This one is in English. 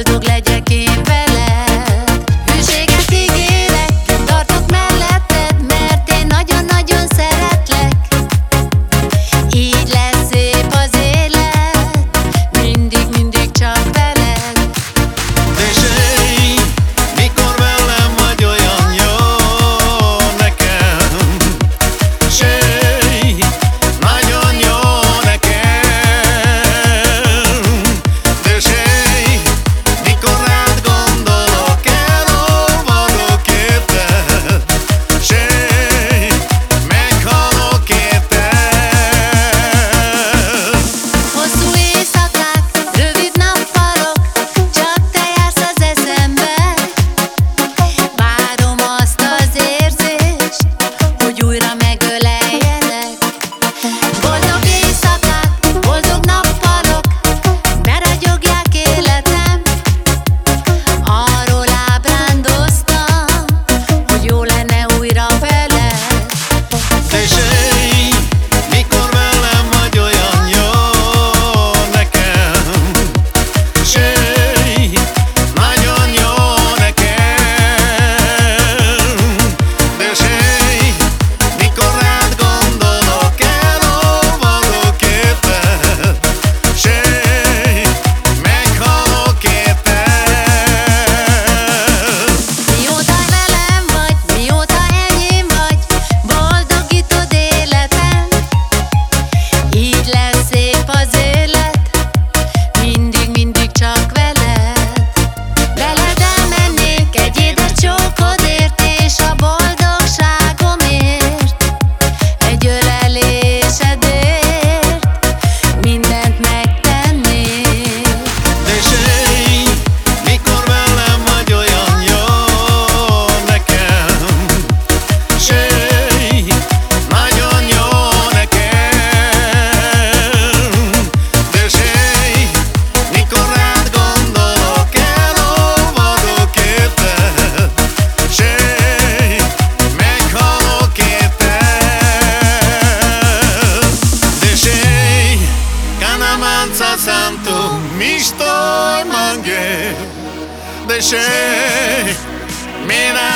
depois do Glad é aqui santo misto mange de she mira